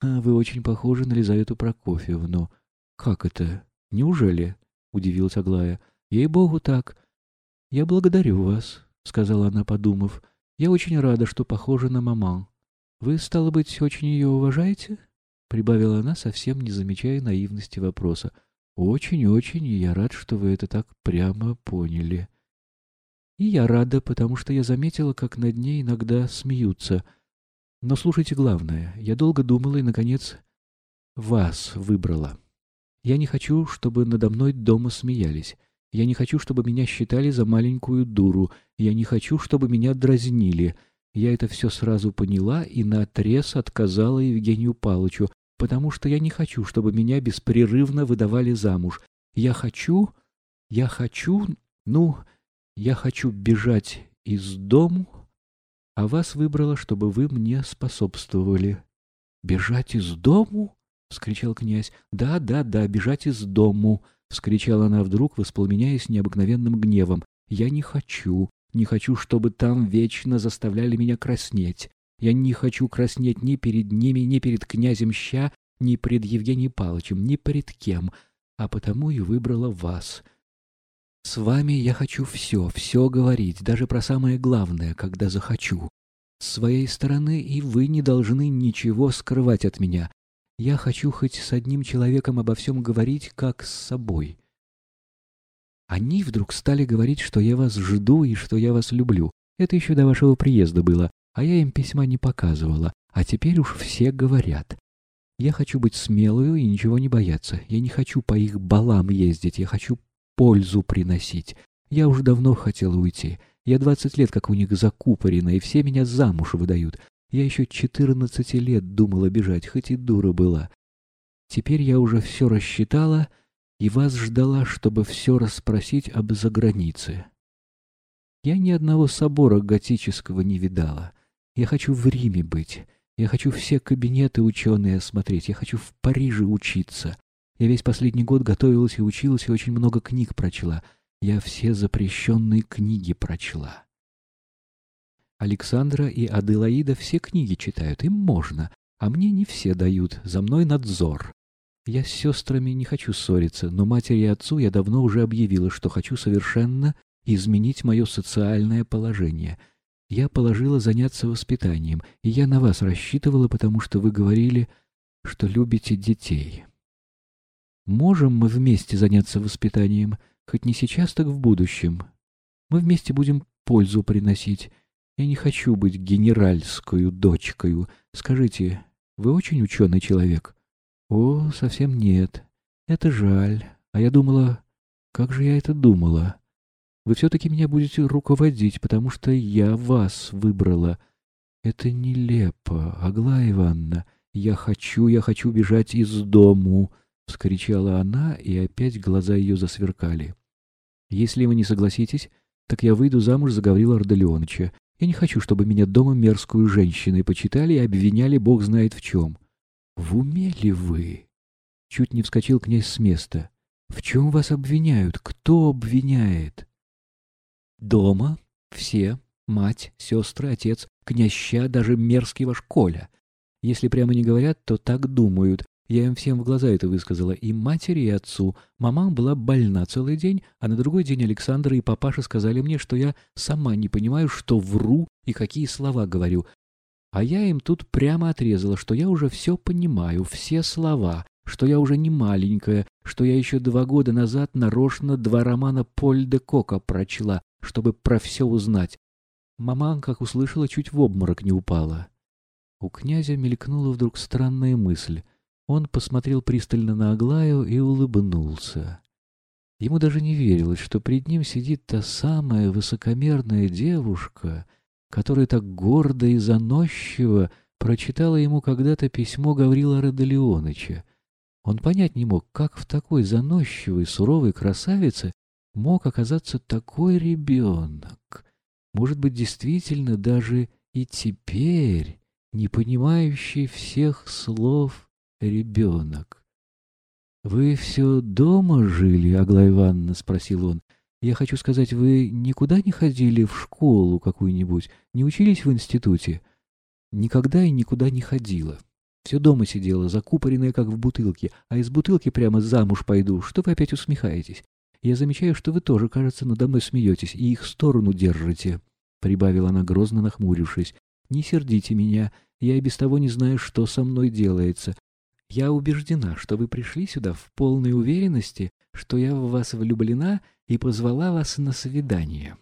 А вы очень похожи на Лизавету Прокофьевну. Как это? Неужели? Удивилась Аглая. Ей-богу, так. Я благодарю вас, сказала она, подумав. Я очень рада, что похожа на маман. Вы, стало быть, очень ее уважаете? Прибавила она, совсем не замечая наивности вопроса. Очень-очень, и я рад, что вы это так прямо поняли. И я рада, потому что я заметила, как над ней иногда смеются. Но слушайте главное. Я долго думала и, наконец, вас выбрала. Я не хочу, чтобы надо мной дома смеялись. Я не хочу, чтобы меня считали за маленькую дуру. Я не хочу, чтобы меня дразнили. Я это все сразу поняла и наотрез отказала Евгению Палычу, потому что я не хочу, чтобы меня беспрерывно выдавали замуж. Я хочу... Я хочу... Ну... Я хочу бежать из дому, а вас выбрала, чтобы вы мне способствовали. — Бежать из дому? — вскричал князь. — Да, да, да, бежать из дому! — вскричала она вдруг, воспламеняясь необыкновенным гневом. — Я не хочу, не хочу, чтобы там вечно заставляли меня краснеть. Я не хочу краснеть ни перед ними, ни перед князем Ща, ни перед Евгением Павловичем, ни перед кем, а потому и выбрала вас. С вами я хочу все, все говорить, даже про самое главное, когда захочу. С своей стороны и вы не должны ничего скрывать от меня. Я хочу хоть с одним человеком обо всем говорить, как с собой. Они вдруг стали говорить, что я вас жду и что я вас люблю. Это еще до вашего приезда было, а я им письма не показывала. А теперь уж все говорят. Я хочу быть смелую и ничего не бояться. Я не хочу по их балам ездить, я хочу пользу приносить. Я уже давно хотела уйти. Я двадцать лет как у них закупорена, и все меня замуж выдают. Я еще четырнадцати лет думала бежать, хоть и дура была. Теперь я уже все рассчитала и вас ждала, чтобы все расспросить об загранице. Я ни одного собора готического не видала. Я хочу в Риме быть. Я хочу все кабинеты ученые осмотреть. Я хочу в Париже учиться. Я весь последний год готовилась и училась, и очень много книг прочла. Я все запрещенные книги прочла. Александра и Аделаида все книги читают, им можно, а мне не все дают, за мной надзор. Я с сестрами не хочу ссориться, но матери и отцу я давно уже объявила, что хочу совершенно изменить мое социальное положение. Я положила заняться воспитанием, и я на вас рассчитывала, потому что вы говорили, что любите детей. Можем мы вместе заняться воспитанием, хоть не сейчас, так в будущем. Мы вместе будем пользу приносить. Я не хочу быть генеральскую дочкою. Скажите, вы очень ученый человек? О, совсем нет. Это жаль. А я думала... Как же я это думала? Вы все-таки меня будете руководить, потому что я вас выбрала. Это нелепо, Аглая Ивановна. Я хочу, я хочу бежать из дому. — вскричала она, и опять глаза ее засверкали. «Если вы не согласитесь, так я выйду замуж за Гаврила Ардалионовича. Я не хочу, чтобы меня дома мерзкую женщиной почитали и обвиняли бог знает в чем». «В уме ли вы?» Чуть не вскочил князь с места. «В чем вас обвиняют? Кто обвиняет?» «Дома. Все. Мать, сестры, отец, князья, даже мерзкий ваш Коля. Если прямо не говорят, то так думают, я им всем в глаза это высказала, и матери, и отцу. Мама была больна целый день, а на другой день Александра и папаша сказали мне, что я сама не понимаю, что вру и какие слова говорю. А я им тут прямо отрезала, что я уже все понимаю, все слова, что я уже не маленькая, что я еще два года назад нарочно два романа Поль де Кока прочла, чтобы про все узнать. Мама, как услышала, чуть в обморок не упала. У князя мелькнула вдруг странная мысль. Он посмотрел пристально на Аглаю и улыбнулся. Ему даже не верилось, что пред ним сидит та самая высокомерная девушка, которая так гордо и заносчиво прочитала ему когда-то письмо Гаврила Родолеоныча. Он понять не мог, как в такой заносчивой, суровой красавице мог оказаться такой ребенок. Может быть, действительно, даже и теперь, не понимающий всех слов ребенок. — Вы все дома жили, Аглая Ивановна? — спросил он. — Я хочу сказать, вы никуда не ходили в школу какую-нибудь, не учились в институте? — Никогда и никуда не ходила. Все дома сидела, закупоренная, как в бутылке, а из бутылки прямо замуж пойду. Что вы опять усмехаетесь? Я замечаю, что вы тоже, кажется, надо мной смеетесь и их сторону держите», — прибавила она, грозно нахмурившись. «Не сердите меня, я и без того не знаю, что со мной делается. Я убеждена, что вы пришли сюда в полной уверенности, что я в вас влюблена и позвала вас на свидание».